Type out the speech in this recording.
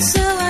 so